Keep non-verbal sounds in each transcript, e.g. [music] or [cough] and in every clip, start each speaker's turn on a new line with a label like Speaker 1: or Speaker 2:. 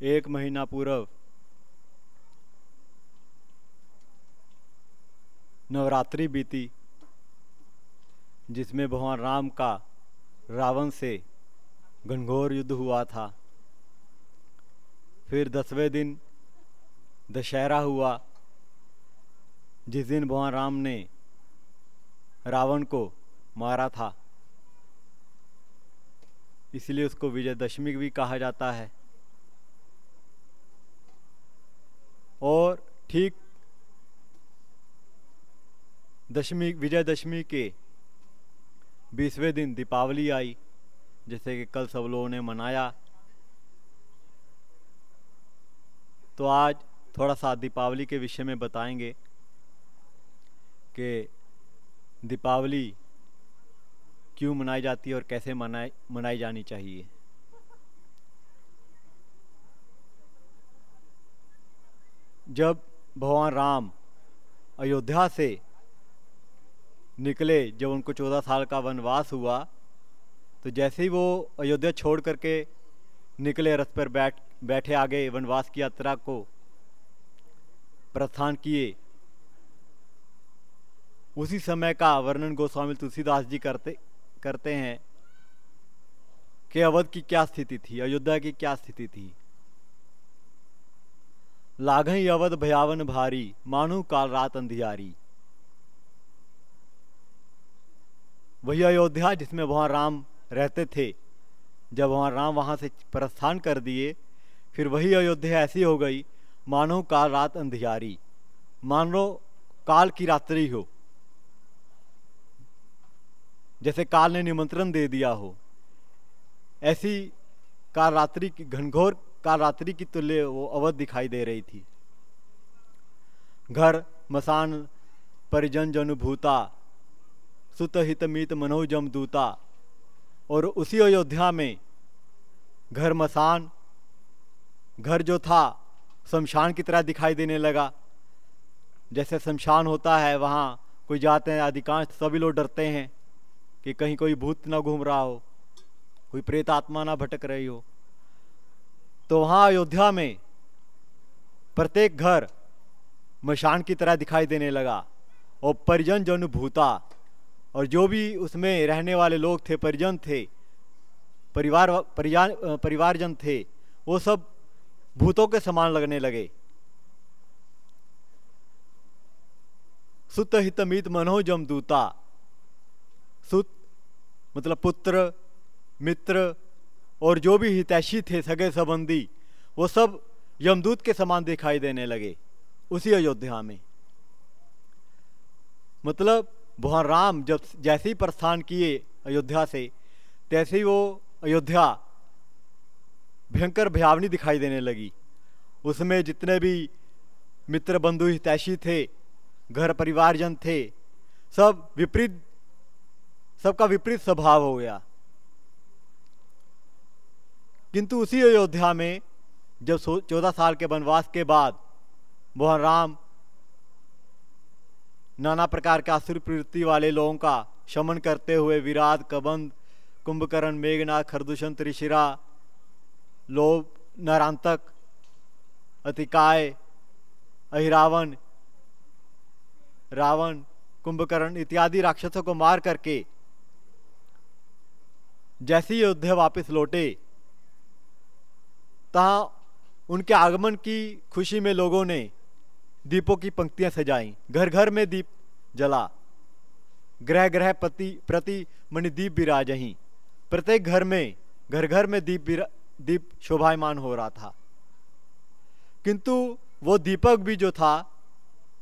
Speaker 1: ایک مہینہ پورو نوراتری بیتی، جس میں بھگوان رام کا راون سے گھنگھور یدھ ہوا تھا۔ پھر دسویں دن دشہرا ہوا، جس دن بھگوان رام نے راون کو مارا تھا۔ اس لیے اس کو وجے دشمی بھی کہا جاتا ہے۔ اور ٹھیک دشمی، وجے دشمی کے بیسویں دن دیپاولی آئی، جیسے کہ کل سب لوگوں نے منایا۔ تو آج تھوڑا سا دیپاولی کے وشے میں بتائیں گے کہ دیپاولی کیوں منائی جاتی ہے اور کیسے منائی منائی جانی چاہیے۔ جب بھگوان رام ایودھیا سے نکلے، جب ان کو چودہ سال کا ونواس ہوا، تو جیسے ہی وہ ایودھیا چھوڑ کر کے نکلے، رتھ پر بیٹھ، بیٹھے آگے ونواس کی یاترا کو پرستھان کیے، اسی سمے کا ورنن گوسوامی تلسی داس جی کرتے کرتے ہیں کہ اودھ کی کیا استھتی تھی، ایودھیا کی کیا استھتی تھی۔ لاگئی اودھ بھیاون بھاری مانو کال رات اندھیاری وہی ایودھیا جس میں وہاں رام رہتے تھے جب وہاں رام وہاں سے پرستھان کر دیے پھر وہی ایودھیا ایسی ہو گئی مانو کال رات اندھیاری مان لو کال کی راتری ہو جیسے کال نے نمنترن دے دیا ہو ایسی کال راتری کی گھنگھور کال راتری کی تلے وہ اودھ دکھائی دے رہی تھی۔ گھر، مسان پریجن جنوبھوتا ست ہت میت منوجم دوتا۔ اور اسی ایودھیا میں گھر مسان، گھر جو تھا شمشان کی طرح دکھائی دینے لگا۔ جیسے شمشان ہوتا ہے، وہاں کوئی جاتے ہیں ادھکانش سبھی لوگ ڈرتے ہیں کہ کہیں کوئی بھوت نہ گھوم رہا ہو، کوئی پریت آتما نہ بھٹک رہی ہو۔ تو وہاں ایودھیا میں پرتیک گھر مشان کی طرح دکھائی دینے لگا اور پریجن جو انبھوتا اور جو بھی اس میں رہنے والے لوگ تھے پریجن تھے، پریوار پریوار جن تھے، وہ سب بھوتوں کے سامان لگنے لگے۔ ست ہت میت منو جم دوتا۔ ست مطلب پتر، متر اور جو بھی ہتیشی تھے سگے سبندی، وہ سب یمدوت کے سامان دکھائی دینے لگے، اسی ایودھیا میں۔ مطلب بہان رام جب جیسے ہی پرستھان کیے ایودھیا سے تیسے ہی وہ ایودھیا بھینکر بھیاونی دکھائی دینے لگی۔ اس میں جتنے بھی متر بندھو ہتیشی تھے، گھر پریوار جن تھے، سب وپریت، سب کا وپریت سوبھاؤ ہو گیا۔ کنتو اسی ایودھیا میں جب چودہ سال کے ونواس کے بعد بہن رام نانا پرکار کے آسر پروتی والے لوگوں کا شمن کرتے ہوئے وراٹ کبند، کمبکرن میگنا خردوشن ترشرا لوب نرانتک اتکائے اہراون راون، کمبکرن اتیادی راکشسوں کو مار کر کے جیسے ہی واپس لوٹے تہاں ان کے آگمن کی خوشی میں لوگوں نے دیپوں کی پنکتیاں سجائیں۔ گھر گھر میں دیپ جلا۔ گرہ گرہ پتی پرتی منی دیپ براجہیں پرتیک گھر میں گھر گھر میں دیپ دیپ شوبھائمان ہو رہا تھا۔ کنتو وہ دیپک بھی جو تھا،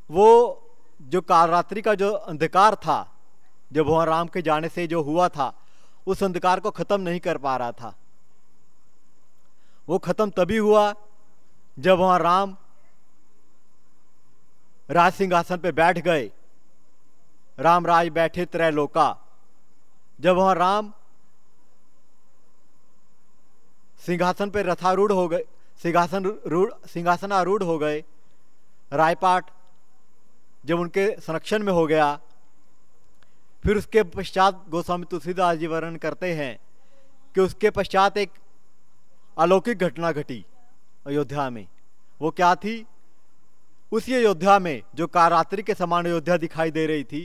Speaker 1: وہ جو کال راتری کا جو اندھکار تھا جو بھگوان رام کے جانے سے جو ہوا تھا، اس اندھکار کو ختم نہیں کر پا رہا تھا۔ وہ ختم تبھی ہوا جب وہاں رام راج سنگھاسن پہ بیٹھ گئے۔ رام راج بیٹھے ترے لوکا۔ جب وہاں رام سنگھاسن پہ رتھاروڑ ہو گئے، سنگھاسن سنگھاسن آروڑ ہو گئے۔ رائے پاٹ جب ان کے سنرکشن میں ہو گیا، پھر اس کے پشچات گوسوامی تلسی داس جی ورن کرتے ہیں کہ اس کے پشچات ایک الوکک گھٹنا گھٹی ایودھیا میں وہ کیا تھی اسی ایودھیا میں جو کاراتری کے سامان ایودھیا دکھائی دے رہی تھی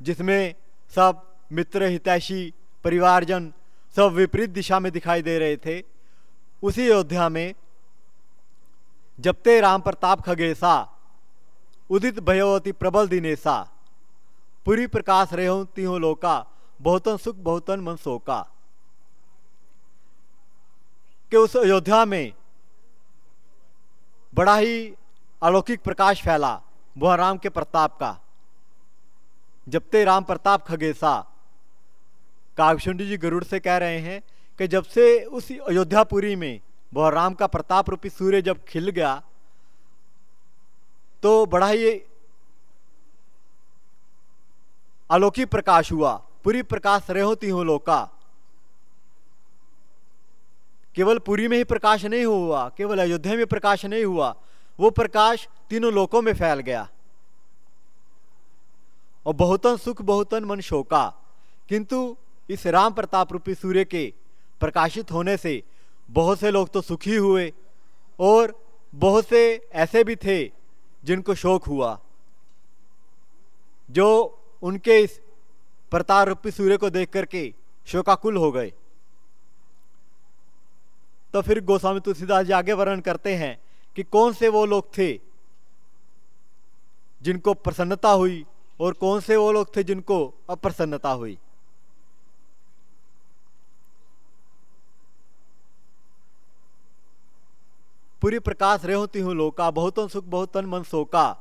Speaker 1: جس میں سب متر ہتیشی پریوار جن سب وپریت دشا میں دکھائی دے رہے تھے اسی ایودھیا میں جبتے رام پرتاپ کھگیسا ادت بھیوتی پربل دینیسا پوری پرکاش رہتی ہوں لوکا بہتن سکھ بہتن من سوکا کہ اس ایودھیا میں بڑا ہی الوکک پرکاش پھیلا وہ رام کے پرتاپ کا۔ جب تے رام پرتاپ کھگیسا کاوشنڈی جی گروڑ سے کہہ رہے ہیں کہ جب سے اس ایودھیا پوری میں وہ رام کا پرتاپ روپی سوریہ جب کھل گیا، تو بڑا ہی الوکی پرکاش ہوا، پوری پرکاش رہوتی ہوں لوکا۔ کیول پوری میں ہی پرکاش نہیں ہوا کیول ایودھیا میں پرکاش نہیں ہوا وہ پرکاش تینوں لوکوں میں پھیل گیا اور بہتن سکھ بہتن من شوکا کنتو اس رام پرتاپ روپی سوریہ کے پرکاشت ہونے سے بہت سے لوگ تو سکھی ہوئے اور بہت سے ایسے بھی تھے جن کو شوق ہوا جو ان کے اس پرتاروپی سوریہ کو دیکھ کر کے شوکاکل ہو گئے تو پھر گوسوامی تلسی داس جی آگے ورن کرتے ہیں کہ کون سے وہ لوگ تھے جن کو پرسنتا ہوئی اور کون سے وہ لوگ تھے جن کو اپرسنتا ہوئی۔ پوری پرکاش ہوتی ہوں لوکا بہتن سکھ بہتن من سوکا۔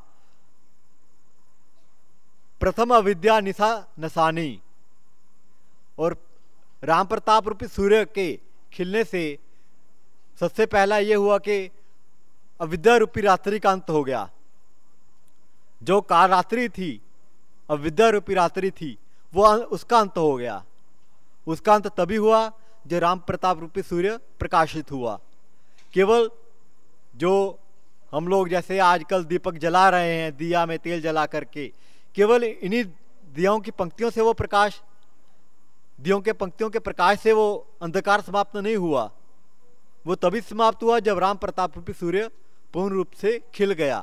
Speaker 1: پرتھم اودیا نسا نسانی۔ اور رام پرتاپ روپی سوریہ کے کھلنے سے سب سے پہلا یہ ہوا کہ اودیا روپی راتری کا انت ہو گیا۔ جو کار راتری تھی، اودیا روپی راتری تھی، وہ اس کا انت ہو گیا۔ اس کا انت تبھی ہوا جو رام پرتاپ روپی سوریہ پرکاشت ہوا۔ کیول جو ہم لوگ جیسے آج کل دیپک جلا رہے ہیں، دیا میں تیل جلا کر کے، کیول انہی دیاؤں کی پنکتیوں سے وہ پرکاش، دیوں کے پنکتیوں کے پرکاش سے وہ اندھکار سماپت نہیں ہوا۔ وہ تبھی سماپت ہوا جب رام پرتاپ روپی سوریہ پورن روپ سے کھل گیا۔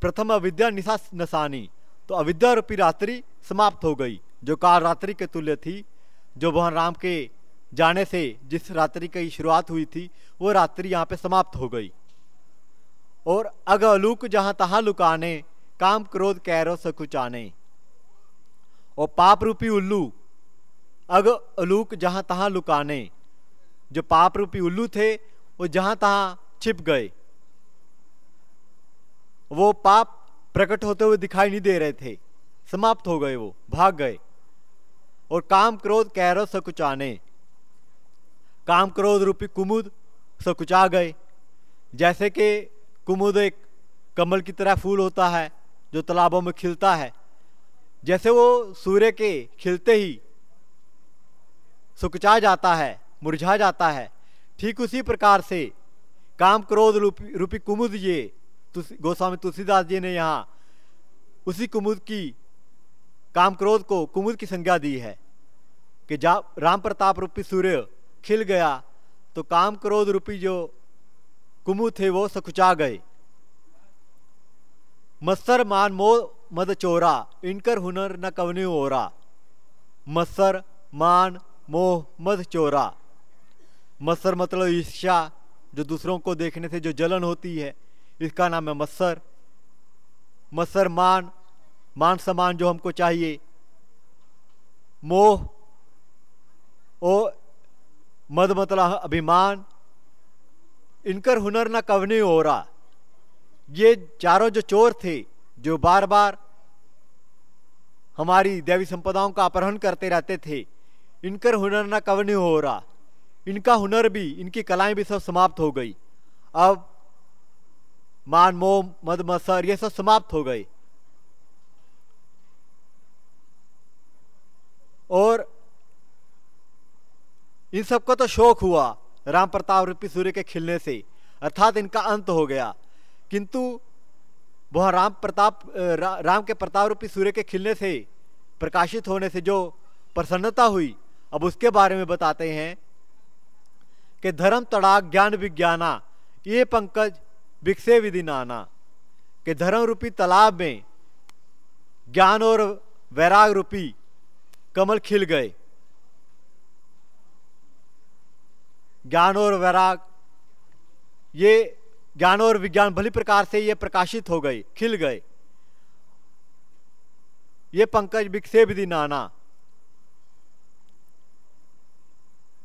Speaker 1: پرتھم اودیا نشا نسانی، تو اودیا روپی راتری سماپت ہو گئی، جو کال راتری کے تلیہ تھی، جو بہن رام کے جانے سے جس راتری کی شروعات ہوئی تھی، وہ راتری یہاں پہ سماپت ہو گئی۔ اور اگ الوک جہاں تہاں لکانے، کام کرودھ کیرو سکچانے اور پاپ روپی الو اگ الوک جہاں تہاں لکانے، جو پاپ روپی الو تھے، وہ جہاں تہاں چھپ گئے۔ وہ پاپ پرکٹ ہوتے ہوئے دکھائی نہیں دے رہے تھے، سماپت ہو گئے وہ، بھاگ گئے۔ اور کام کرود کیرو سکچانے کام کرود روپی کمود سکچا گئے۔ جیسے کہ کمود ایک کمل کی طرح پھول ہوتا ہے، جو تالابوں میں کھلتا ہے۔ جیسے وہ سوریہ کے کھلتے ہی سکچا جاتا ہے، مرجھا جاتا ہے۔ ٹھیک اسی پرکار سے کام کرود روپی کمود یہ گوسوامی تلسی داس جی نے یہاں اسی کمود کی، کام کرود کو کمود کی سنجا دی ہے کہ جا، رام پرتاپ روپی سوریہ کھل گیا تو کام کرود روپی جو کمود تھے وہ سکچا گئے۔ مسر مان مو مد چورا، انکر ہنر نہ کونی اورا۔ مسر مان موہ چورا۔ مسر مطلب عشا جو دوسروں کو دیکھنے سے جو جلن ہوتی ہے۔ اس کا نام ہے مسر مسر مان مان سمان جو ہم کو چاہیے۔ موہ او مد مطلب ابھیمان۔ انکر ہنر نہ کونے ہو رہا یہ چاروں جو چور تھے، جو بار بار ہماری دیوی سمپداؤں کا اپہرن کرتے رہتے تھے۔ ان کا ہنر نہ کور نہیں ہو رہا۔ ان کا ہنر بھی، ان کی کلائیں بھی سب سماپت ہو گئی۔ اب مان مو مد مسر یہ سب سماپت ہو گئے۔ اور ان سب کو تو شوق ہوا رام پرتاپ روپی سوریہ کے کھلنے سے۔ ارتھات ان کا انت ہو گیا۔ کنتو وہاں رام پرتاپ رام کے پرتاپ روپی سوریہ کے کھلنے سے، پرکاشت ہونے سے جو پرسنتا ہوئی اب اس کے بارے میں بتاتے ہیں کہ دھرم تڑاک جان وگیانا، یہ پنکج بکسے ودی نانا، کہ دھرم روپی تالاب میں گیان اور ویراگ روپی کمل کھل گئے۔ گیان اور ویراگ، یہ گیان اور وگیان بھلی پرکار سے یہ پرکاشت ہو گئی کھل گئے۔ یہ پنکج بکسے ودی نانا۔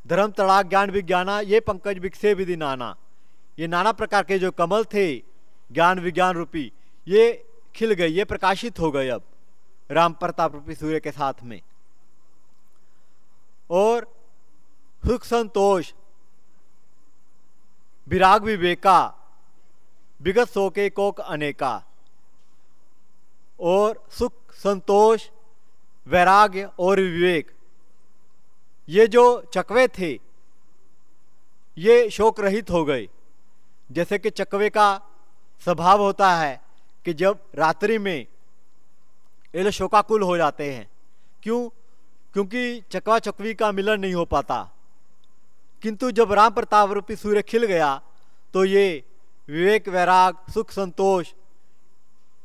Speaker 1: دھرم تڑاک جان وگیانا یہ پنکج بکسے ودی نانا یہ نانا پرکار کے جو کمل تھے جان وگیان روپی یہ کھل گئے یہ پرکاشت ہو گئے اب رام پرتاپ روپی سوریہ کے ساتھ میں اور سکھ سنتوش براگ وویکا بگت سو کوک انیکا اور سکھ سنتوش ویراگ اور وویک یہ جو چکوے تھے، یہ شوک رہت ہو گئے۔ جیسے کہ چکوے کا سبھاؤ ہوتا ہے کہ جب راتری میں یہ شوکاکل ہو جاتے ہیں۔ کیوں؟ کیونکہ چکوا چکوی کا ملن نہیں ہو پاتا۔ کنتو جب رام پرتاپ روپی سوریہ کھل گیا، تو یہ وویک ویراگ، سکھ، سنتوش،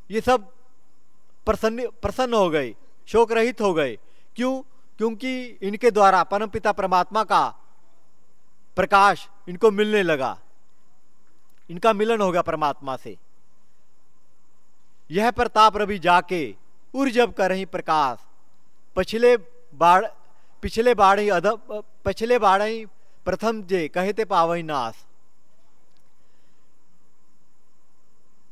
Speaker 1: یہ سب پرسن پرسن ہو گئے، شوک رہت ہو گئے۔ کیوں؟ کیونکہ ان کے دوارا پرم پتا پرماتما کا پرکاش ان کو ملنے لگا۔ ان کا ملن ہو گیا پرماتما سے۔ یہ پرتاپ ربی جا کے ار جب کر رہی پرکاش۔ پچھلے باڑ پچھلے باڑی ادب پچھلے باڑی پرتھم جے کہتے پاوئی ناس۔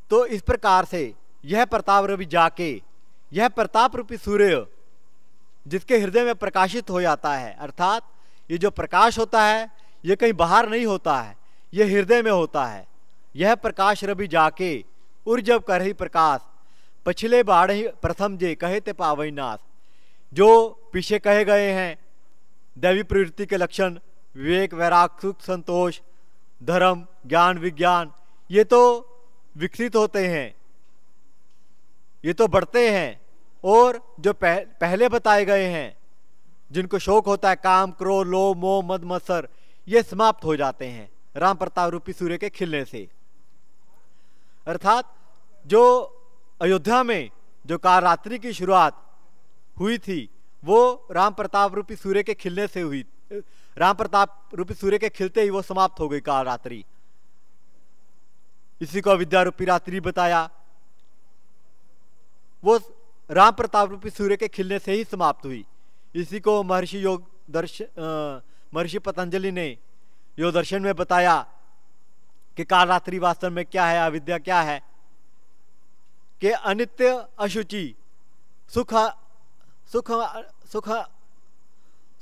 Speaker 1: تو اس پرکار سے یہ پرتاپ ربی جا کے یہ پرتاپ روپی سوریہ جس کے ہردے میں پرکاشت ہو جاتا ہے، ارتھات یہ جو پرکاش ہوتا ہے، یہ کہیں باہر نہیں ہوتا ہے، یہ ہردے میں ہوتا ہے۔ یہ پرکاش ربی جا کے ار جب کر رہی پرکاش، پچھلے باڑ پرتھم جے کہتے پاوئی ناس جو پیچھے کہے گئے ہیں، دیوی پروتی کے لکشن وویک ویراگ سکھ، سنتوش، دھرم جان وگیان، یہ تو وکست ہوتے ہیں۔ یہ تو بڑھتے ہیں۔ اور جو پہلے بتائے گئے ہیں، جن کو شوق ہوتا ہے کام کرو لو مو مد مسر یہ سماپت ہو جاتے ہیں رام پرتاپ روپی سوریہ کے کھلنے سے۔ ارتھات، جو ایودھیا میں جو کاراتری کی شروعات ہوئی تھی، وہ رام پرتاپ روپی سوریہ کے کھلنے سے ہوئی۔ رام پرتاپ روپی سوریہ کے کھلتے ہی وہ سماپت ہو گئی کاراتری اسی کو ودیا روپی راتری بتایا۔ وہ رام پرتاپ روپی سوریہ کے کھلنے سے ہی سماپت ہوئی۔ اسی کو مہرشی یوگ درش مہرشی پتنجلی نے یوگ درشن میں بتایا کہ کال راتری واستو میں کیا ہے اودیا کیا ہے؟ کہ انتیہ اشوچی سکھ سکھ سکھ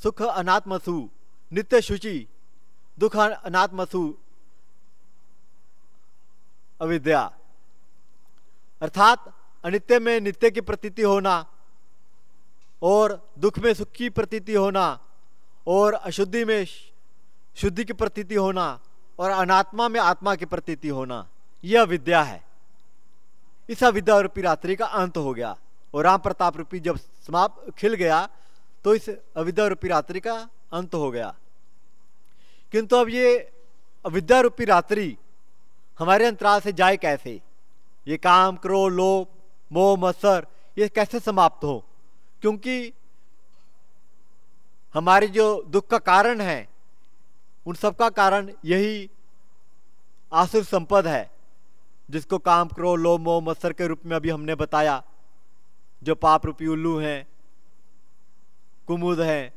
Speaker 1: سکھ اناتمسو نتیہ شوچی دکھ اناتمسو اودیا ارتھات انتیہ میں نتیہ کی پرتیتی ہونا اور دکھ میں سکھ کی پرتیتی ہونا اور اشدھی میں شدھی کی پرتیتی ہونا اور اناتما میں آتما کی پرتیتی ہونا یہ اودیا ہے اس اودیا روپی راتری کا انت ہو گیا اور رام پرتاپ روپی جب سماپ کھل گیا تو اس اودیا روپی راتری کا انت ہو گیا کنتو اب یہ اودیا روپی راتری ہمارے انترال سے جائے کیسے یہ کام کرو لوپ مو مسر یہ کیسے سماپت ہو؟ کیونکہ ہماری جو دکھ کا کارن ہے، ان سب کا کارن یہی آسر سمپد ہے، جس کو کام کرو لو مو مسر کے روپ میں ابھی ہم نے بتایا۔ جو پاپ روپی الو ہیں، کمود ہیں،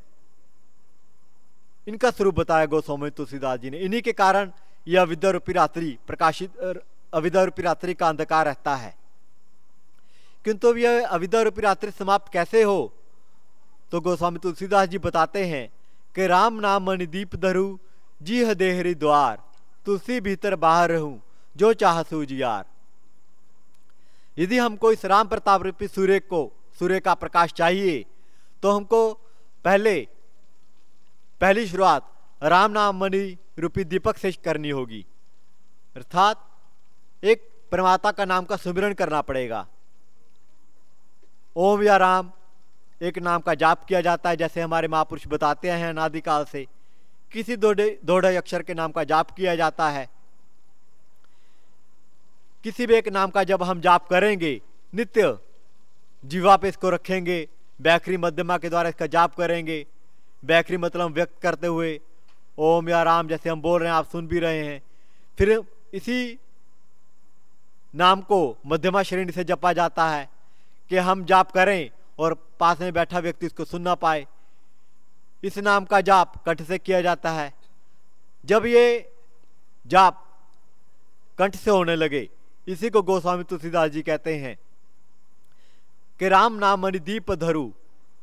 Speaker 1: ان کا سوروپ بتایا گوسومی تلسی داس جی نے۔ انہی کے کارن یہ اودیا روپی راتری پرکاشت اودیا روپی راتری کا اندھکار رہتا ہے۔ کنتو یہ اودیا روپی راتری سماپت کیسے ہو؟ تو گوسوامی تلسی داس جی بتاتے ہیں کہ رام نام منی دیپ دھرو جی ہری دوار، تلسی بھیتر باہر رہوں، جو چاہ سو جیار یدی ہم کو اس رام پرتاپ روپی سوریہ کو سوریہ کا پرکاش چاہیے، تو ہم کو پہلے، پہلی شروعات رام نام منی روپی دیپک سے کرنی ہوگی۔ ارتھات، ایک پرماتا کا نام کا سمرن کرنا پڑے گا اوم یا رام ایک نام کا جاپ کیا جاتا ہے، جیسے ہمارے مہاپرش بتاتے ہیں انادی کال سے۔ کسی دو ڈھائی اکشر کے نام کا جاپ کیا جاتا ہے۔ کسی بھی ایک نام کا جب ہم جاپ کریں گے، نتیہ جیوا پہ اس کو رکھیں گے، بیکری مدھما کے دوارا اس کا جاپ کریں گے۔ بیکری مطلب ویکت کرتے ہوئے اوم یا رام جیسے ہم بول رہے ہیں، آپ سن بھی رہے ہیں۔ پھر اسی نام کو مدھما شرینی سے جپا جاتا ہے۔ کہ ہم جاپ کریں اور پاس میں بیٹھا ویکتی اس کو سن نہ پائے۔ اس نام کا جاپ کنٹھ سے کیا جاتا ہے۔ جب یہ جاپ کنٹھ سے ہونے لگے، اسی کو گوسوامی تلسی داس جی کہتے ہیں کہ رام نام منی دیپ دھرو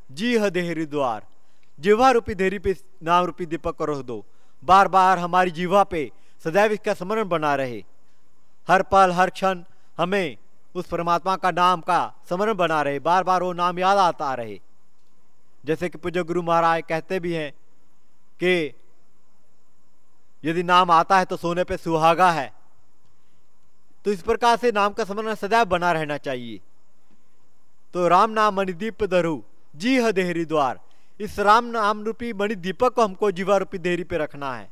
Speaker 1: جی ہری دوار۔ جیوا روپی دھیری پہ نام روپی دیپک کو دو۔ بار بار ہماری جیوا پہ سدیو اس کا سمرن بنا رہے۔ ہر پل، ہر کھن ہمیں اس پرماتما کا نام کا سمرن بنا رہے، بار بار وہ نام یاد آتا رہے۔ جیسے کہ پوجا گرو مہاراج کہتے بھی ہیں کہ یدی نام آتا ہے تو سونے پہ سہاگا ہے۔ تو اس پرکار سے نام کا سمرن سدیو بنا رہنا چاہیے۔ تو رام نام منی دیپ درو جی ہری دوار۔ اس رام نام روپی منی دیپک کو ہم کو جیوا روپی دہری پہ رکھنا ہے۔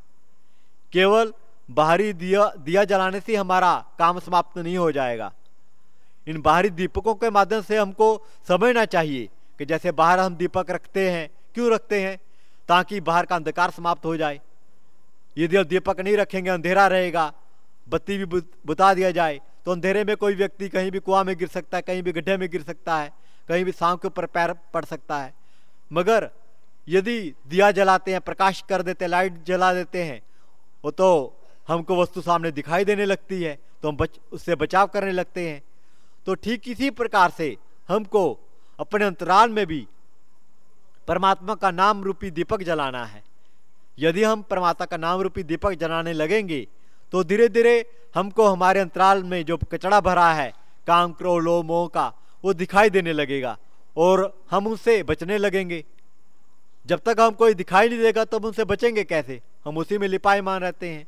Speaker 1: کیول باہری دیا دیا جلانے سے ہمارا کام سماپت نہیں ہو جائے گا۔ ان باہری دیپکوں کے مادھیم سے ہم کو سمجھنا چاہیے کہ جیسے باہر ہم دیپک رکھتے ہیں، کیوں رکھتے ہیں؟ تاکہ باہر کا اندھکار سماپت ہو جائے۔ یدی ہم دیپک نہیں رکھیں گے، اندھیرا رہے گا۔ بتی بھی بتا دیا جائے۔ تو اندھیرے میں کوئی ویکتی کہیں بھی کنواں میں گر سکتا ہے، کہیں بھی گڈھے میں گر سکتا ہے، کہیں بھی سانپ کے اوپر پیر پڑ سکتا ہے۔ مگر یدی دیا جلاتے ہیں، پرکاش کر دیتے لائٹ جلا دیتے ہیں، وہ تو ہم کو وستو سامنے دکھائی دینے لگتی ہے۔ تو ہم بچ، اس سے بچاؤ کرنے لگتے ہیں۔ تو ٹھیک اسی پرکار سے ہم کو اپنے انترال میں بھی پرماتما کا نام روپی دیپک جلانا ہے۔ یدی ہم پرماتما کا نام روپی دیپک جلانے لگیں گے، تو دھیرے دھیرے ہم کو ہمارے انترال میں جو کچڑا بھرا ہے کام کرو لو مو کا، وہ دکھائی دینے لگے گا اور ہم ان سے بچنے لگیں گے۔ جب تک ہم کوئی دکھائی نہیں دے گا تو ہم ان سے بچیں گے کیسے؟ ہم اسی میں لپائے مان رہتے ہیں۔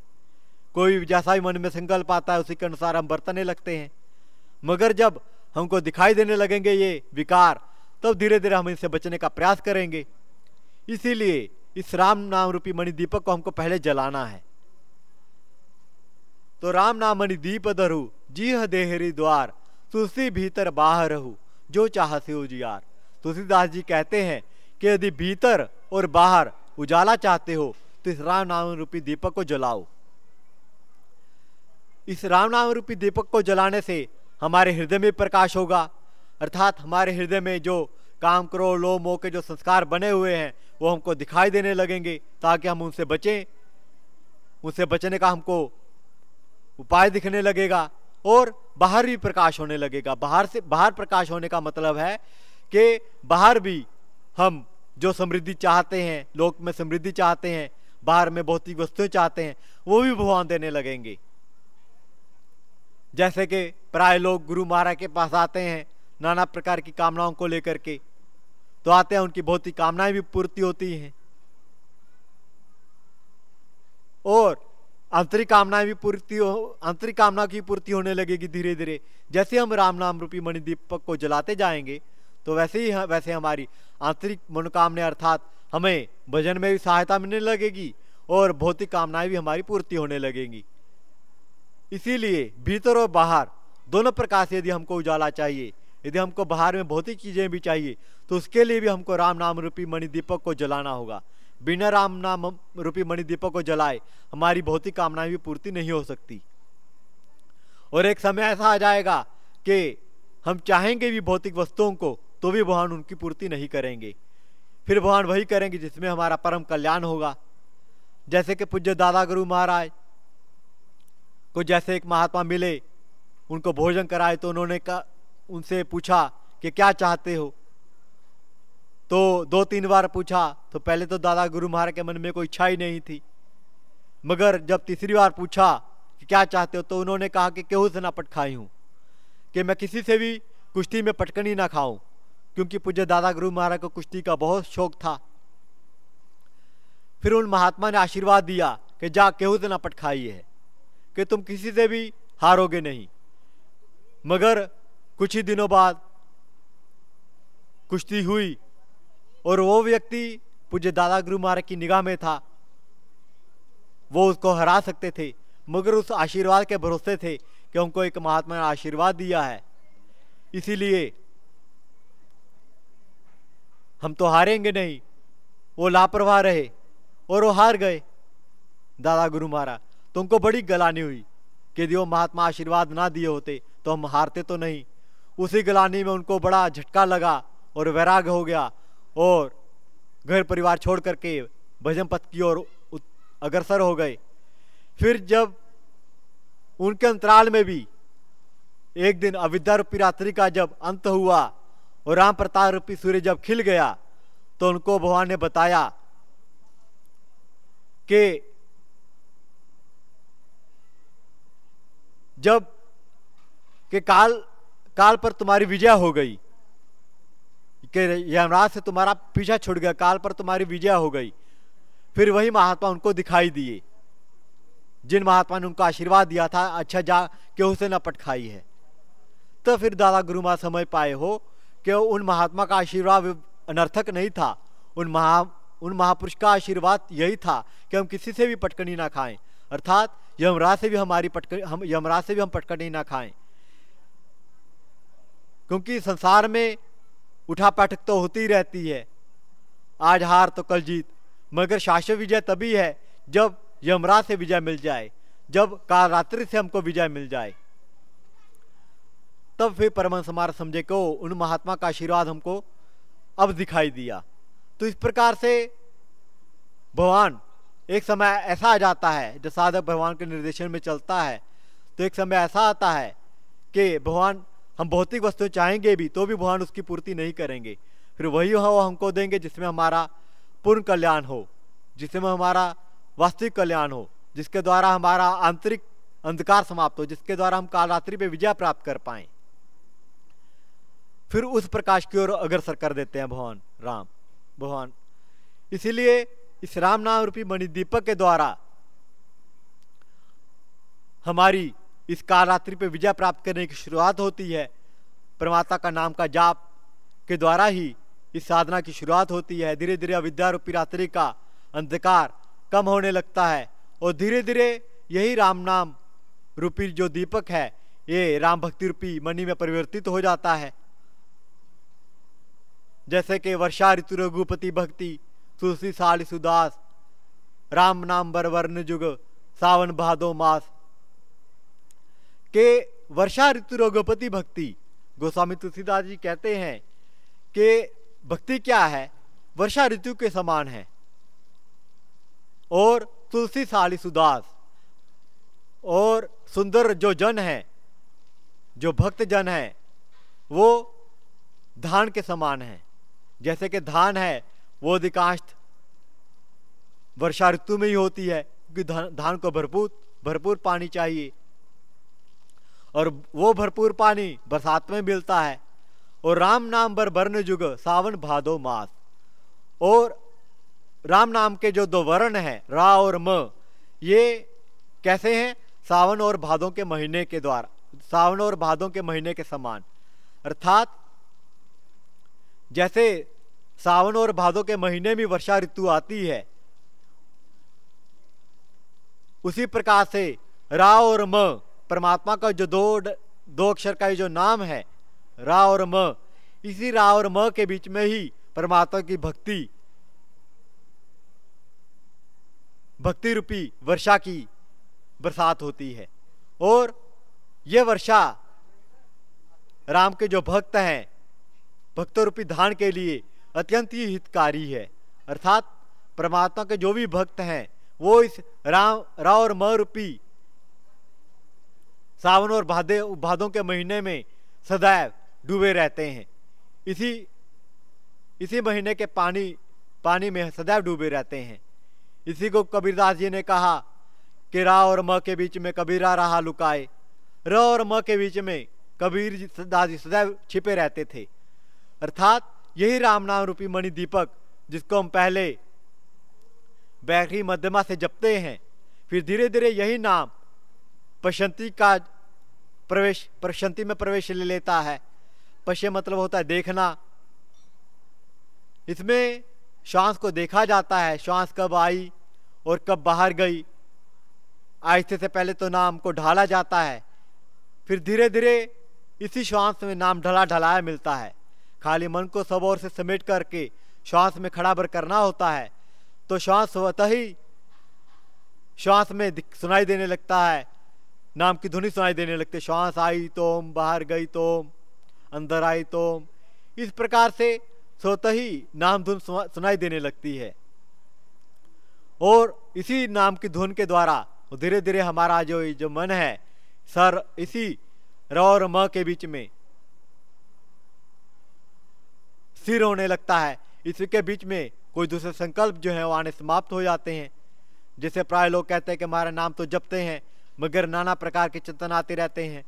Speaker 1: کوئی جیسا بھی من میں سنکلپ آتا ہے، اسی کے انوسار ہم برتنے لگتے ہیں۔ مگر جب ہم کو دکھائی دینے لگیں گے یہ وکار تب دھیرے دھیرے ہم ان سے بچنے کا پریاس کریں گے۔ اسی لیے اس رام نام روپی منی دیپک کو ہم کو پہلے جلانا ہے۔ تو رام نام منی دیپ درو جی ہری دوار، تلسی بھیتر باہر رہو، جو چاہ سے اجیار۔ تلسی داس جی کہتے ہیں کہ یدی بھیتر اور باہر اجالا چاہتے ہو، تو اس رام نام روپی دیپک کو جلاؤ۔ اس رام نام روپی دیپک کو جلانے سے ہمارے ہردے میں پرکاش ہوگا۔ ارتھات ہمارے ہردے میں جو کام کرو لو مو کے جو سنسکار بنے ہوئے ہیں، وہ ہم کو دکھائی دینے لگیں گے تاکہ ہم ان سے بچیں۔ ان سے بچنے کا ہم کو اپائے دکھنے لگے گا اور باہر بھی پرکاش ہونے لگے گا۔ باہر سے، باہر پرکاش ہونے کا مطلب ہے کہ باہر بھی ہم جو سمردھی چاہتے ہیں، لوک میں سمردھی چاہتے ہیں، باہر میں بہت ہی وستو چاہتے ہیں، وہ بھی بھگوان دینے لگیں گے۔ جیسے کہ پرائے لوگ گرو مہاراج کے پاس آتے ہیں، نانا پرکار کی کامناؤں کو لے کر کے۔ تو آتے ہیں، ان کی بہت ہی کامنائیں بھی پورتی ہوتی ہیں۔ اور انتری کامنائیں بھی پورتی ہو انتری کامنا کی پورتی ہونے لگے گی دھیرے دھیرے۔ جیسے ہم رام نام روپی منی دیپک کو جلاتے جائیں گے، تو ویسے ہی ویسے ہماری آنترک منوکامنے ارتھات ہمیں بھجن میں بھی سہایتا ملنے لگے گی اور بھوتک کامنائیں بھی ہماری پورتی ہونے لگیں گی۔ اسی لیے بھیتر اور باہر دونوں پرکار سے یدی ہم کو اجالا چاہیے، یدی ہم کو باہر میں بہت ہی چیزیں بھی چاہیے، تو اس کے لیے بھی ہم کو رام نام روپی منی دیپک کو جلانا ہوگا۔ بنا رام نام روپی منی دیپک کو جلائے، ہماری بہت ہی کامنائیں بھی پورتی نہیں ہو سکتی۔ اور ایک سمے ایسا آ جائے گا کہ ہم چاہیں گے بھی بھوتک وستوؤں کو، تو بھی بھگوان ان کی پورتی نہیں کریں گے۔ پھر بھگوان وہی کریں گے جس میں ہمارا پرم کلیان ہوگا۔ جیسے کہ پوجیہ دادا گرو مہاراج کو جیسے ایک مہاتما ملے، ان کو بھوجن کرائے تو انہوں نے ان سے پوچھا کہ کیا چاہتے ہو؟ تو دو تین بار پوچھا، تو پہلے تو دادا گرو مہاراج کے من میں کوئی اچھا ہی نہیں تھی، مگر جب تیسری بار پوچھا کہ کیا چاہتے ہو، تو انہوں نے کہا کہ کہوں سے نہ پٹ کھائی ہوں، کہ میں کسی سے بھی کشتی میں پٹکنی نہ کھاؤں، کیونکہ پوجے دادا گرو مہاراج کو کشتی کا بہت شوق تھا۔ پھر ان مہاتما نے آشیرواد دیا کہ جا کہوں سے نہ پٹ کھائی ہے۔ کہ تم کسی سے بھی ہارو گے نہیں۔ مگر کچھ ہی دنوں بعد کشتی ہوئی اور وہ ویکتی پوجے دادا گرو مہاراج کی نگاہ میں تھا۔ وہ اس کو ہرا سکتے تھے، مگر اس آشیرواد کے بھروسے تھے کہ ان کو ایک مہاتما نے آشیرواد دیا ہے۔ اسی لیے ہم تو ہاریں گے نہیں، وہ لاپرواہ رہے اور وہ ہار گئے۔ دادا گرو مارا تو ان کو بڑی گلانی ہوئی کہ دیو مہاتما آشیرواد نہ دیے ہوتے تو ہم ہارتے تو نہیں۔ اسی گلانی میں ان کو بڑا جھٹکا لگا اور ویراگ ہو گیا اور گھر پریوار چھوڑ کر کے بھجن پت کی اور اگرسر ہو گئے۔ پھر جب ان کے انترال میں بھی ایک دن اودھا روپی راتری کا جب انت ہوا اور رام پرتاپ روپی سورج جب کھل گیا تو ان کو بھگوان نے بتایا کہ جبکہ کال کال پر تمہاری وجے ہو گئی، کہ یمراج سے تمہارا پیچھا چھوڑ گیا، کال پر تمہاری وجے ہو گئی، پھر وہی مہاتما ان کو دکھائی دیے۔ جن مہاتما نے ان کو آشیرواد دیا تھا اچھا جا، کہ اسے نہ پٹکھائی ہے۔ تو پھر دادا گرو ماں سمجھ پائے ہو کہ ان مہاتما کا آشیرواد انرتھک نہیں تھا۔ ان مہا، ان مہاپرش کا آشیرواد یہی تھا کہ ہم کسی سے بھی پٹکنی نہ کھائیں۔ ارتھات یمراج سے بھی ہماری پٹکنی ہم یمراج سے بھی ہم پٹکنی نہ کھائیں۔ کیونکہ سنسار میں اٹھا پٹک تو ہوتی رہتی ہے۔ آج ہار تو کل جیت۔ مگر شاشو وجے تبھی ہے جب یمراج سے وجے مل جائے۔ جب کال راتری سے ہم کو وجے مل جائے۔ تب پھر پرمن سمار سمجھے کو ان مہاتما کا آشیرواد ہم کو اب دکھائی دیا۔ تو اس پرکار سے بھگوان ایک سمے ایسا آ جاتا ہے جو سادھک بھگوان کے نردیشن میں چلتا ہے، تو ایک سمے ایسا آتا ہے کہ بھگوان ہم بھوتک وستو چاہیں گے بھی تو بھی بھگوان اس کی پورتی نہیں کریں گے۔ پھر وہی ہو ہم کو دیں گے جس میں ہمارا پورن کلیان ہو، جس میں ہمارا واستوک کلیان ہو، جس کے دوارا ہمارا آنترک اندھکار سماپت ہو، جس کے دوارا ہم کال راتری پہ وجے پراپت کر پائیں۔ پھر اس پرکاش کی اور اگرسر کر دیتے ہیں بھگوان، رام، بھگوان۔ اسی لیے اس رام نام روپی منی دیپک کے دوارا ہماری اس کالراتری پہ وجے پراپت کرنے کی شروعات ہوتی ہے۔ پرماتا کا نام کا جاپ کے دوارا ہی اس سادھنا کی شروعات ہوتی ہے۔ دھیرے دھیرے اودھیا روپی راتری کا اندھکار کم ہونے لگتا ہے اور دھیرے دھیرے یہی رام نام روپی جو دیپک ہے، یہ رام بھکتی روپی منی میں پریورتت ہو جاتا ہے۔ جیسے کہ ورشا رتو رگوپتی بھکتی تلسی سال سداس رام نام بر ورن جگ ساون بھادو ماس کہ ورشا رتو رگوپتی بھکتی گوسوامی تلسی داس جی کہتے ہیں کہ بھکتی کیا ہے ورشا رتو کے سمان ہے اور تلسی سالی سداس اور سندر جو جن ہے جو بھکت جن ہے وہ دھان کے سمان ہے جیسے کہ دھان ہے وہ ادھکانش ورشا رتو میں ہی ہوتی ہے کیونکہ دھان کو بھرپور بھرپور پانی چاہیے۔ اور وہ بھرپور پانی برسات میں ملتا ہے۔ اور رام نام بر برن جگ ساون بھادو ماس اور رام نام کے جو دو ورن ہیں، را اور م، یہ کیسے ہیں؟ ساون اور بھادوں کے مہینے کے دوارا ساون اور بھادوں کے مہینے کے سمان۔ ارتھات جیسے ساون اور بھادوں کے مہینے میں ورشا رتو آتی ہے۔ اسی پرکار سے را اور م پرماتما کا جو دو دو اکشر کا جو نام ہے، را اور م، اسی را اور م کے بیچ میں ہی پرماتما کی بھکتی بھکتی روپی ورشا کی برسات ہوتی ہے۔ اور یہ ورشا رام کے جو بھکت ہیں بھکت روپی دھان کے لیے اتنت ہی ہتکاری ہے ارتھات پرماتما کے جو بھی بھکت ہیں وہ اس رام را اور م روپی ساون اور بھادے بھادوں کے مہینے میں سدیو ڈوبے رہتے ہیں اسی اسی مہینے کے پانی پانی میں سدیو ڈوبے رہتے ہیں اسی کو کبیر داس جی نے کہا کہ را اور م کے بیچ میں کبیرا رہا لکائے ر اور م کے بیچ میں کبیر داس جی سدیو چھپے رہتے تھے ارتھات یہی رام نام روپی منی دیپک، جس کو ہم پہلے بیکری مدھما سے جپتے ہیں۔ پھر دھیرے دھیرے یہی نام پشنتی کا پرویش، پرشنتی میں پرویش لے لیتا ہے۔ پشے مطلب ہوتا ہے دیکھنا۔ اس میں شانس کو دیکھا جاتا ہے، شانس کب آئی اور کب باہر گئی۔ آہستے سے پہلے تو نام کو ڈھالا جاتا ہے۔ پھر دھیرے دھیرے اسی شواس میں نام ڈھلا ڈھلایا ملتا ہے۔ خالی من کو صبور سے سمیٹ کر کے شانس میں کھڑا بر کرنا ہوتا ہے، تو شانس ہوتا ہی شانس میں سنائی دینے لگتا ہے۔ نام کی دھنی سنائی دینے لگتے، شانس آئی توم، باہر گئی توم، اندر آئی توم۔ اس پرکار سے سوتا ہی نام دھن سنائی دینے لگتی ہے۔ اور اسی نام کی دھن کے دوارا دھیرے دھیرے ہمارا جو جو من ہے، سر اسی رو اور م کے بیچ میں اسیر ہونے لگتا ہے۔ اسی کے بیچ میں کوئی دوسرے سنکلپ جو ہیں، وہ آنے سماپت ہو جاتے ہیں۔ جسے پرائے لوگ کہتے ہیں کہ ہمارا نام تو جپتے ہیں، مگر نانا پرکار کے چنتن آتے رہتے ہیں۔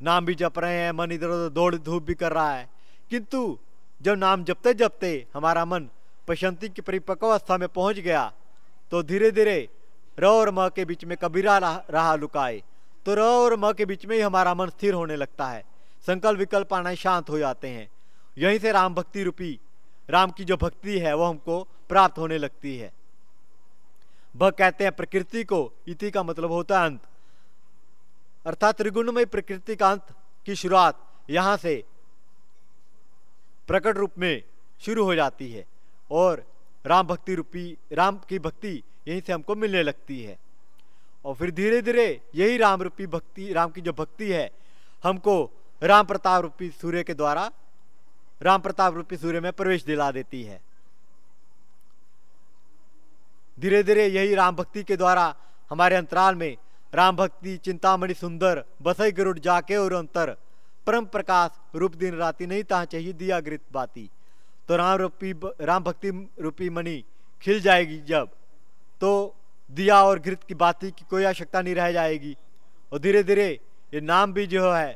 Speaker 1: نام بھی جپ رہے ہیں، من ادھر ادھر دوڑ دھوپ بھی کر رہا ہے۔ کنتو، جب نام جپتے جپتے ہمارا من پشنتی کی پریپکو اوستھا میں پہنچ گیا، تو دھیرے دھیرے ر اور م کے بیچ میں کبیرہ رہا لکائے۔ تو ر اور م کے بیچ میں ہی ہمارا من ستھر ہونے لگتا ہے۔ سنکل وکلپ آنا شانت ہو جاتے ہیں۔ یہیں سے رام بھکتی روپی، رام کی جو بھکتی ہے وہ ہم کو پراپت ہونے لگتی ہے۔ بھک کہتے ہیں پرکرتی کو اتی کا مطلب ہوتا ہے انت۔ ارتھات ترگن میں پرکرتی کا انت کی شروعات یہاں سے پرکٹ روپ میں شروع ہو جاتی ہے اور رام بھکتی روپی، رام کی بھکتی یہیں سے ہم کو ملنے لگتی ہے۔ اور پھر دھیرے دھیرے یہی رام روپی بھکتی، رام کی جو بھکتی ہے، ہم کو رام پرتاپ روپی سوریہ کے دوارا رام پرتاپ روپی سوریہ میں پرویش دلا دیتی ہے۔ دھیرے دھیرے یہی رام بھکتی کے دوارا ہمارے انترال میں رام بھکتی، چنتامنی سندر بسائی گروڈ جا کے اور انتر پرم پرکاش روپ دن راتی نہیں تہاں چاہیے دیا گرت باتی۔ تو رام روپی رام بھکتی روپی منی کھل جائے گی جب تو دیا اور گرت کی باتی کی کوئی آشکتہ نہیں رہ جائے گی۔ اور دھیرے دھیرے یہ نام بھی جو ہے،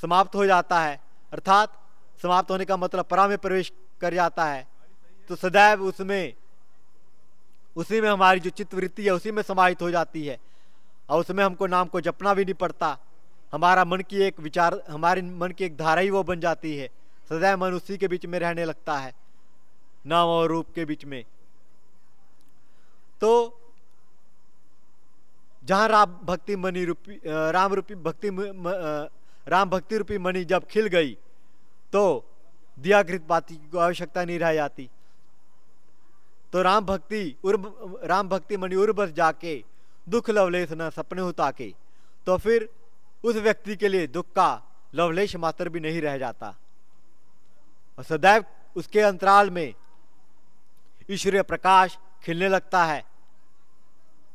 Speaker 1: سماپت ہو جاتا ہے۔ ارتھات سماپت ہونے کا مطلب پرا میں پرویش کر جاتا ہے۔ تو سدیو اس میں، اسی میں ہماری جو چت ورتی ہے، اسی میں سماہت ہو جاتی ہے۔ اور اس میں ہم کو نام کو جپنا بھی نہیں پڑتا۔ ہمارا من کی ایک وچار، ہماری من کی ایک دھارا ہی وہ بن جاتی ہے۔ سدیو من اسی کے بیچ میں رہنے لگتا ہے۔ نام اور روپ کے بیچ میں۔ تو جہاں رام بھکتی منی روپی، رام روپی بھکتی رام بھکتی روپی منی جب کھل گئی تو دیاکرت باتی کو آوشکتا نہیں رہ جاتی۔ تو رام بھکتی ارب، رام بھکتی منی اربر جا کے دکھ لولیس نہ سپنے ہوتا کے تو پھر اس ویکتی کے لیے دکھ کا لولیش ماتر بھی نہیں رہ جاتا۔ اور سدیو اس کے انترال میں ایشوریہ پرکاش کھلنے لگتا ہے۔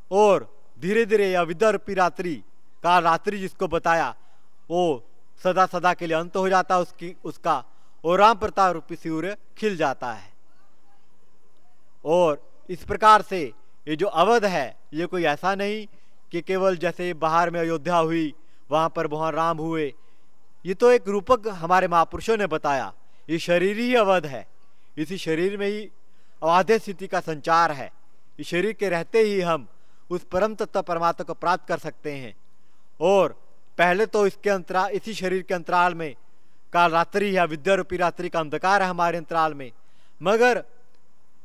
Speaker 1: اور دھیرے دھیرے یا ودرپی راتری کا راتری جس کو بتایا، وہ سدا سدا کے لیے انت ہو جاتا ہے، اس کی، اس کا اور رام پرتاپ روپی سوریہ کھل جاتا ہے۔ اور اس پرکار سے یہ جو اودھ ہے، یہ کوئی ایسا نہیں کہ کیول جیسے باہر میں ایودھیا ہوئی، وہاں پر بہت رام ہوئے۔ یہ تو ایک روپک ہمارے مہاپرشوں نے بتایا، یہ شریر ہی اودھ ہے۔ اسی شریر میں ہی اودھے ستھی کا سنچار ہے۔ یہ شریر کے رہتے ہی ہم اس پرم تتو پرماتا کو پراپت کر سکتے ہیں۔ اور پہلے تو اس کے انترا، اسی شریر کے انترال میں کال راتری یا ودیا روپی راتری کا اندکار ہے ہمارے انترال میں۔ مگر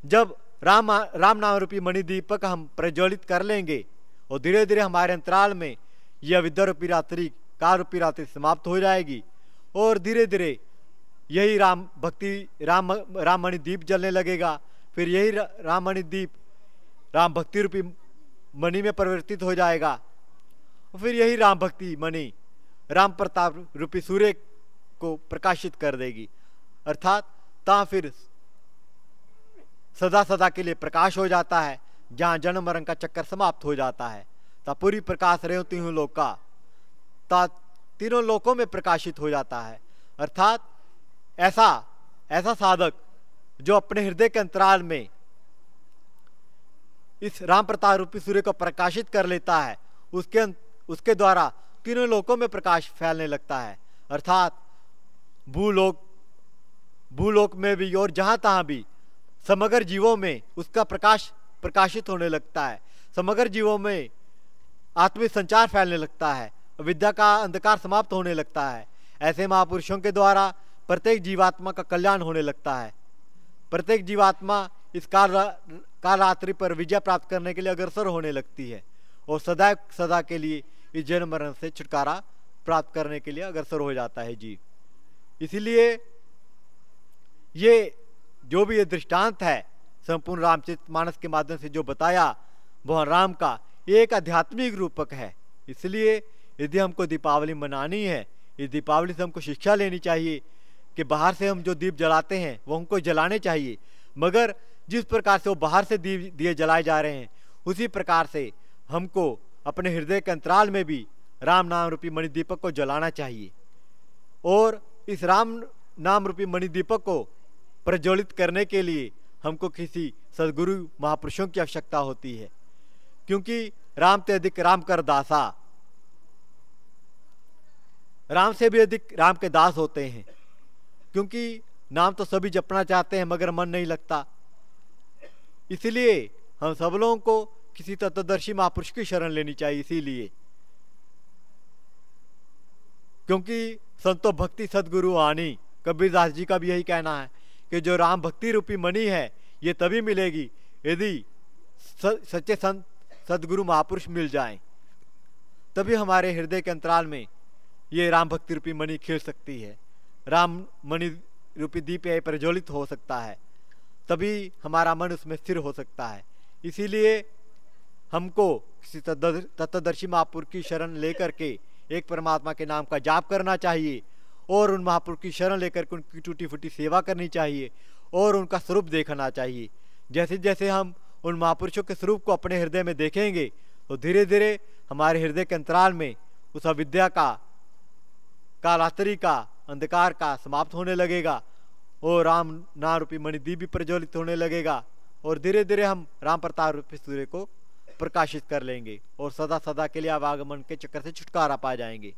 Speaker 1: جب رام رام نام روپی منی دیپک ہم پرجولت کر لیں گے اور دھیرے دھیرے ہمارے انترال میں یہ ودیا روپی راتری، کال روپی راتری سماپت ہو جائے گی اور دھیرے دھیرے یہی رام بھکتی، رام رام منی دیپ جلنے لگے گا۔ پھر یہی رام منی دیپ، رام بھکتی روپی منی میں پرورتت ہو جائے گا۔ اور پھر یہی رام بھکتی منی۔ رام پرتاپ روپی سوریہ کو پرکاشت کر دے گی۔ ارتھات تا پھر سدا سدا کے لیے پرکاش ہو جاتا ہے، جہاں جنم مرن کا چکر سماپت ہو جاتا ہے۔ تا پوری پرکاش رہے ہوتی ہوں لوگ کا تا تینوں لوکوں میں پرکاشت ہو جاتا ہے۔ ارتھات ایسا ایسا سادھک جو اپنے ہردے کے انترال میں اس رام پرتاپ روپی سوریہ کو پرکاشت کر لیتا ہے۔ اس کے اس کے دوارا تینوں لوکوں میں پرکاش پھیلنے لگتا ہے۔ ارتھات بھو لوک بھو لوک میں بھی اور جہاں تہاں بھی سمگر جیووں میں اس کا پرکاش پرکاشت ہونے لگتا ہے۔ سمگر جیووں میں آتمی سنچار پھیلنے لگتا ہے۔ ودیا کا اندھکار سماپت ہونے لگتا ہے۔ ایسے مہا پرشوں کے دوارا پرتیک جیواتما کا کلیان ہونے لگتا ہے۔ پرتیک جیواتما اس کال کالاتری پر وجے پراپت کرنے کے لیے اگرسر ہونے لگتی ہے اور سدا سدا کے لیے اس جین مرن سے چھٹکارا پراپت کرنے کے لیے اگرسر ہو جاتا ہے جی۔ اسی لیے یہ جو بھی یہ دشٹانت ہے سمپورن رام چت مانس کے مادھیم سے جو بتایا بہن رام کا، یہ ایک آدھیاتمک روپک ہے۔ اس لیے یدی ہم کو دیپاولی منانی ہے، اس دیپاولی سے ہم کو شکشا لینی چاہیے کہ باہر سے ہم جو دیپ جلاتے ہیں، وہ ہم کو جلانے چاہیے۔ مگر جس پرکار سے وہ باہر سے دیے جلائے جا رہے ہیں، اسی پرکار سے ہم کو اپنے ہردے کے انترال میں بھی رام نام روپی منی دیپک کو جلانا چاہیے اور اس رام نام روپی منی دیپک کو پرجولت کرنے کے لیے ہم کو کسی سدگرو مہاپرشوں کی آوشکتا ہوتی ہے، کیونکہ رام تے ادھک رام کر داسا۔ رام سے بھی ادھک رام کے داس ہوتے ہیں، کیونکہ نام تو سبھی جپنا چاہتے ہیں مگر من نہیں لگتا۔ اس لیے ہم سب لوگوں کو کسی تتدرشی مہاپرش کی شرن لینی چاہیے اسی لیے۔ کیونکہ سنتو بھکتی سدگرو آنی کبیر داس جی کا بھی یہی کہنا ہے کہ جو رام بھکتی روپی منی ہے، یہ تبھی ملے گی یدی سچے سنت سدگرو مہاپرش مل جائیں۔ تبھی ہمارے ہردے کے انترال میں یہ رام بھکتی روپی منی کھیل سکتی ہے۔ رام منی روپی دیپ پرجولت ہو سکتا ہے۔ تبھی ہمارا من اس میں ستھر ہو سکتا ہے۔ اسی لیے ہم کو کسی تتدرشی مہاپور کی شرن لے کر کے ایک پرماتما کے نام کا جاپ کرنا چاہیے اور ان مہاپور کی شرن لے کر کے ان کی ٹوٹی پھوٹی سیوا کرنی چاہیے اور ان کا سروپ دیکھنا چاہیے۔ جیسے جیسے ہم ان مہاپرشوں کے سروپ کو اپنے ہردے میں دیکھیں گے، تو دھیرے دھیرے ہمارے ہردے کے انترال میں اس اودیا کا کالاتری کا، اندھکار کا سماپت ہونے لگے گا اور رام ناروپی منی دیپ بھی پرجولت ہونے لگے گا۔ اور دھیرے دھیرے ہم رام پرتاپ سوریہ کو پرکاشت کر لیں گے اور سدا سدا کے لیے آواگمن کے چکر سے چھٹکارا پا جائیں گے۔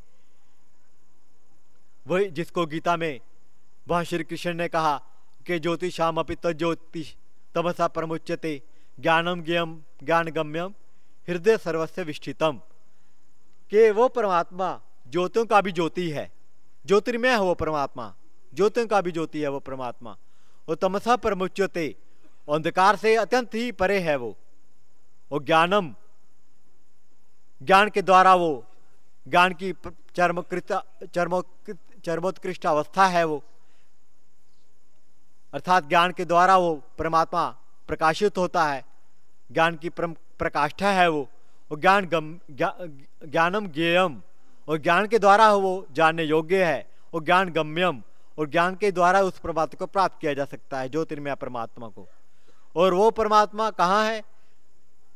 Speaker 1: وہی جس کو گیتا میں وہاں شری کرشن نے کہا کہ جوتی شام اپی تجوتی تمسا پرمچتے گیانم گیم گیان گمیم ہردے سروس وشٹھتم کہ وہ پرماتما جوتوں کا بھی جوتی ہے۔ جوترمے ہے وہ پرماتما۔ جوتوں کا بھی جوتی ہے وہ پرماتما۔ وہ تمسا پرمچتے اندھکار سے اتنت ہی پرے ہے وہ۔ وہ گیانم، گیان کے دوارا وہ، گیان کی چرمکرت چرموتکرشٹ اوستھا ہے وہ۔ ارتھات گیان کے دوارا وہ پرماتما پرکاشت ہوتا ہے، گیان کی پرکاشٹھا ہے وہ۔ اور گیان گم گیانم گیئم اور گیان کے دوارا وہ جاننے یوگیہ ہے۔ اور گیان گمیم۔ اور گیان کے دوارا اس پرماتما کو پراپت کیا جا سکتا ہے جو ترمیا پرماتما کو۔ اور وہ پرماتما کہاں ہے؟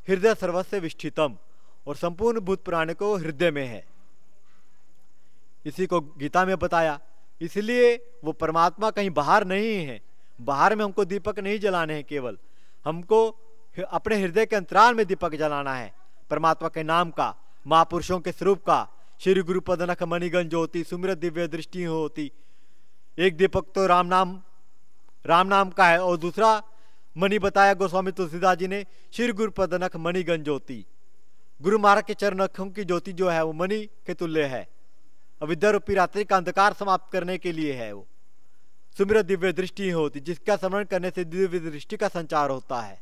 Speaker 1: ہردے سرو سے وشٹھتم اور سمپورن بدھ پرانے کو ہردے میں ہے۔ اسی کو گیتا میں بتایا، اس لیے وہ پرماتما کہیں باہر نہیں ہے باہر میں ہم کو دیپک نہیں جلانے ہیں کیول۔ ہم کو اپنے ہردے کے انترال میں دیپک جلانا ہے۔ پرماتما کے نام کا مہا پروشوں کے سروپ کا، شری گرو پدنک منی گنج ہوتی سمرت دیویہ درشٹی ہوتی۔ ایک دیپک تو رام نام رام نام کا ہے اور دوسرا منی بتایا گوسوامی تلسیداس جی نے شری گرو پدنک منی گن جوتی گرو مہاراج کے چرنکھوں کی جوتی جو ہے وہ منی کے تلیہ ہے اودیا روپی راتری کا اندکار سماپت کرنے کے لیے ہے وہ سمر دیویہ درشٹی ہوتی جس کا سمرن کرنے سے دیویہ درشٹی کا سنچار ہوتا ہے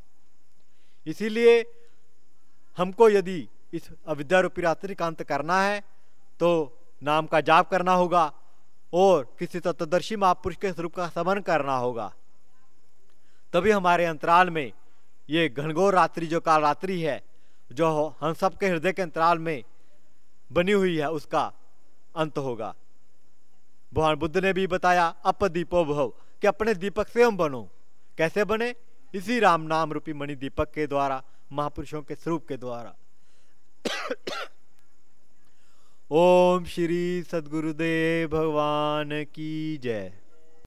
Speaker 1: اسی لیے ہم کو یدی اس اودیا روپی راتری کا انت کرنا ہے تو نام کا جاپ کرنا ہوگا اور کسی تتدرشی مہاپرش کے سروپ کا سمرن کرنا ہوگا تبھی ہمارے انترال میں یہ گھنگور راتری جو کال راتری ہے، جو ہم سب کے ہردے کے انترال میں بنی ہوئی ہے، اس کا انت ہوگا۔ بھگوان بدھ نے بھی بتایا اپ دیپو بھو، کہ اپنے دیپک سے ہم بنو۔ کیسے بنے؟ اسی رام نام روپی منی دیپک کے دوارا مہاپرشوں کے سروپ کے دوارا۔ [coughs] اوم شری سدگرو دیو بھگوان کی جے۔